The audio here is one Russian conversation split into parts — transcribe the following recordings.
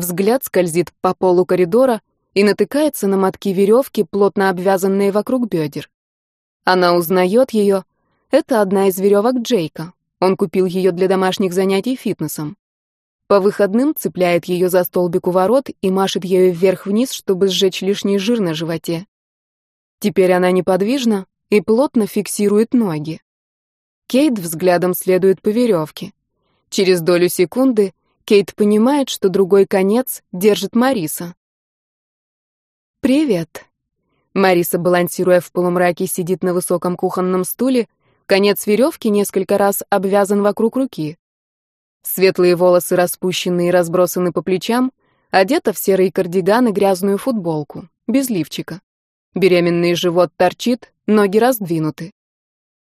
Взгляд скользит по полу коридора и натыкается на мотки веревки, плотно обвязанные вокруг бедер. Она узнает ее. Это одна из веревок Джейка. Он купил ее для домашних занятий фитнесом. По выходным цепляет ее за столбик у ворот и машет ею вверх-вниз, чтобы сжечь лишний жир на животе. Теперь она неподвижна и плотно фиксирует ноги. Кейт взглядом следует по веревке. Через долю секунды Кейт понимает, что другой конец держит Мариса. «Привет». Мариса, балансируя в полумраке, сидит на высоком кухонном стуле, конец веревки несколько раз обвязан вокруг руки. Светлые волосы распущены и разбросаны по плечам, одета в серый кардиган и грязную футболку, без лифчика. Беременный живот торчит, ноги раздвинуты.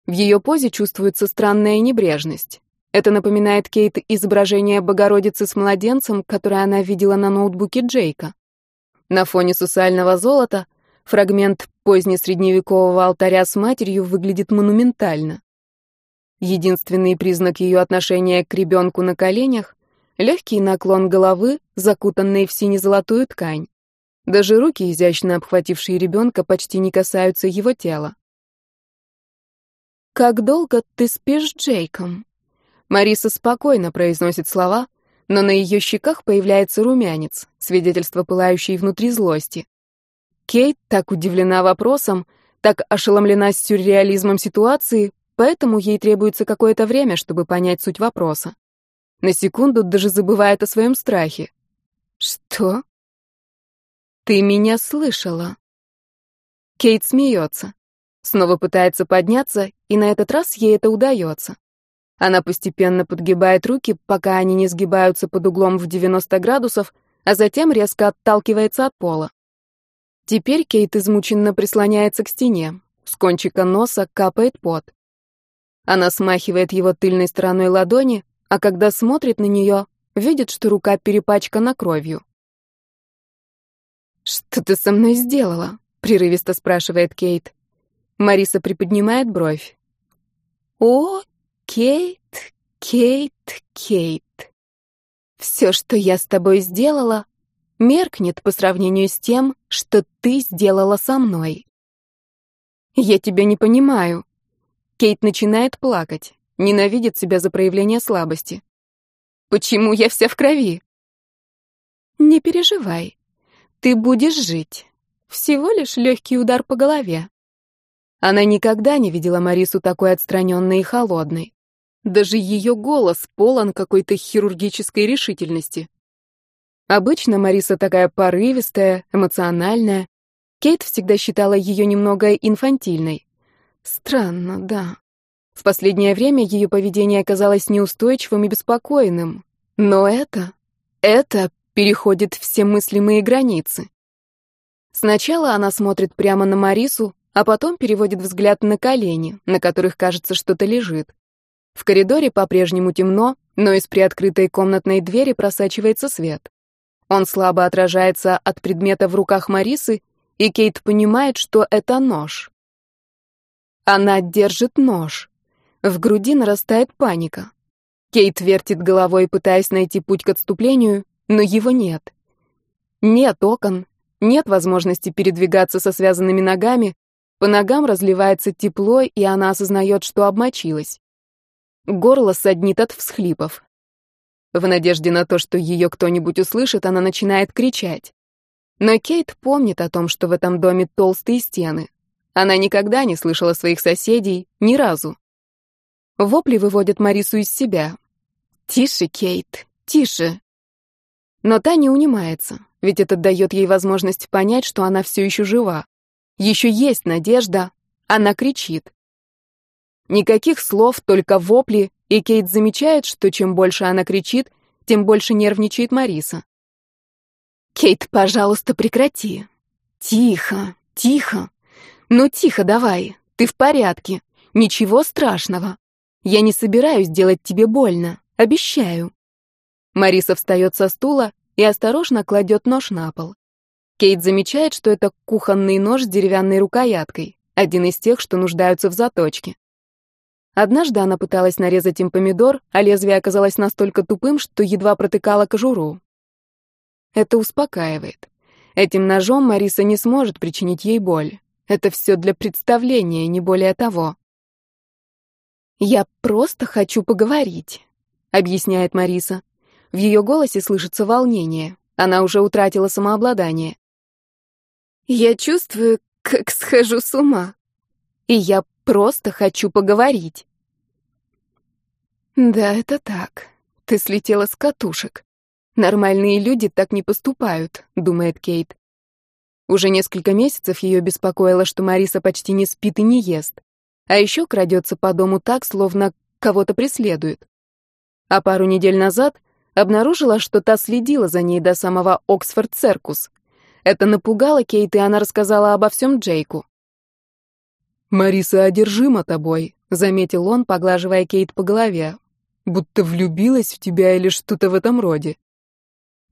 В ее позе чувствуется странная небрежность. Это напоминает Кейт изображение Богородицы с младенцем, которое она видела на ноутбуке Джейка. На фоне сусального золота фрагмент позднесредневекового алтаря с матерью выглядит монументально. Единственный признак ее отношения к ребенку на коленях — легкий наклон головы, закутанный в сине-золотую ткань. Даже руки, изящно обхватившие ребенка, почти не касаются его тела. «Как долго ты спишь с Джейком?» Мариса спокойно произносит слова, но на ее щеках появляется румянец, свидетельство пылающей внутри злости. Кейт так удивлена вопросом, так ошеломлена сюрреализмом ситуации, поэтому ей требуется какое-то время, чтобы понять суть вопроса. На секунду даже забывает о своем страхе. «Что?» «Ты меня слышала?» Кейт смеется. Снова пытается подняться, и на этот раз ей это удается. Она постепенно подгибает руки, пока они не сгибаются под углом в 90 градусов, а затем резко отталкивается от пола. Теперь Кейт измученно прислоняется к стене. С кончика носа капает пот. Она смахивает его тыльной стороной ладони, а когда смотрит на нее, видит, что рука перепачкана кровью. «Что ты со мной сделала?» — прерывисто спрашивает Кейт. Мариса приподнимает бровь. «О, Кейт, Кейт, Кейт. Все, что я с тобой сделала, меркнет по сравнению с тем, что ты сделала со мной. Я тебя не понимаю. Кейт начинает плакать, ненавидит себя за проявление слабости. Почему я вся в крови? Не переживай. Ты будешь жить. Всего лишь легкий удар по голове. Она никогда не видела Марису такой отстраненной и холодной. Даже ее голос полон какой-то хирургической решительности. Обычно Мариса такая порывистая, эмоциональная. Кейт всегда считала ее немного инфантильной. Странно, да. В последнее время ее поведение оказалось неустойчивым и беспокойным. Но это... это переходит все мыслимые границы. Сначала она смотрит прямо на Марису, а потом переводит взгляд на колени, на которых, кажется, что-то лежит. В коридоре по-прежнему темно, но из приоткрытой комнатной двери просачивается свет. Он слабо отражается от предмета в руках Марисы, и Кейт понимает, что это нож. Она держит нож. В груди нарастает паника. Кейт вертит головой, пытаясь найти путь к отступлению, но его нет. Нет окон, нет возможности передвигаться со связанными ногами, по ногам разливается тепло, и она осознает, что обмочилась. Горло саднит от всхлипов. В надежде на то, что ее кто-нибудь услышит, она начинает кричать. Но Кейт помнит о том, что в этом доме толстые стены. Она никогда не слышала своих соседей, ни разу. Вопли выводят Марису из себя. «Тише, Кейт, тише!» Но та не унимается, ведь это дает ей возможность понять, что она все еще жива. Еще есть надежда. Она кричит. Никаких слов, только вопли, и Кейт замечает, что чем больше она кричит, тем больше нервничает Мариса. «Кейт, пожалуйста, прекрати. Тихо, тихо. Ну, тихо давай. Ты в порядке. Ничего страшного. Я не собираюсь делать тебе больно. Обещаю». Мариса встает со стула и осторожно кладет нож на пол. Кейт замечает, что это кухонный нож с деревянной рукояткой, один из тех, что нуждаются в заточке. Однажды она пыталась нарезать им помидор, а лезвие оказалось настолько тупым, что едва протыкало кожуру. Это успокаивает. Этим ножом Мариса не сможет причинить ей боль. Это все для представления, не более того. «Я просто хочу поговорить», — объясняет Мариса. В ее голосе слышится волнение. Она уже утратила самообладание. «Я чувствую, как схожу с ума. И я просто хочу поговорить». «Да, это так. Ты слетела с катушек. Нормальные люди так не поступают», — думает Кейт. Уже несколько месяцев ее беспокоило, что Мариса почти не спит и не ест. А еще крадется по дому так, словно кого-то преследует. А пару недель назад обнаружила, что та следила за ней до самого Оксфорд-Церкус. Это напугало Кейт, и она рассказала обо всем Джейку. «Мариса одержима тобой», — заметил он, поглаживая Кейт по голове. «Будто влюбилась в тебя или что-то в этом роде».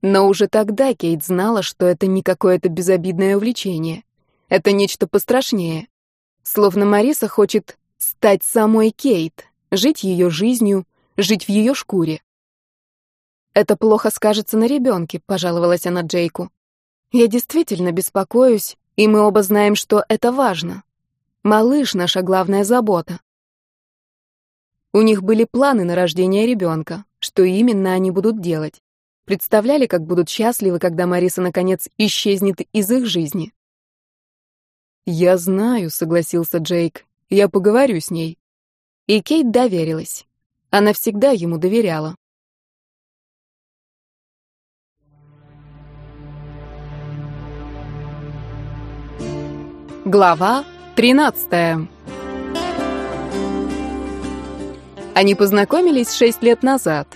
Но уже тогда Кейт знала, что это не какое-то безобидное увлечение. Это нечто пострашнее. Словно Мариса хочет стать самой Кейт, жить ее жизнью, жить в ее шкуре. «Это плохо скажется на ребенке», — пожаловалась она Джейку. «Я действительно беспокоюсь, и мы оба знаем, что это важно. Малыш — наша главная забота». У них были планы на рождение ребенка, что именно они будут делать. Представляли, как будут счастливы, когда Мариса наконец исчезнет из их жизни. «Я знаю», — согласился Джейк. «Я поговорю с ней». И Кейт доверилась. Она всегда ему доверяла. Глава 13 Они познакомились шесть лет назад.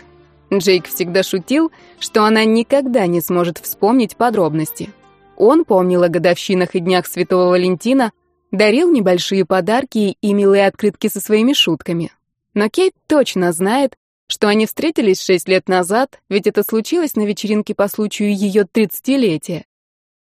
Джейк всегда шутил, что она никогда не сможет вспомнить подробности. Он помнил о годовщинах и днях Святого Валентина, дарил небольшие подарки и милые открытки со своими шутками. Но Кейт точно знает, что они встретились шесть лет назад, ведь это случилось на вечеринке по случаю ее тридцатилетия.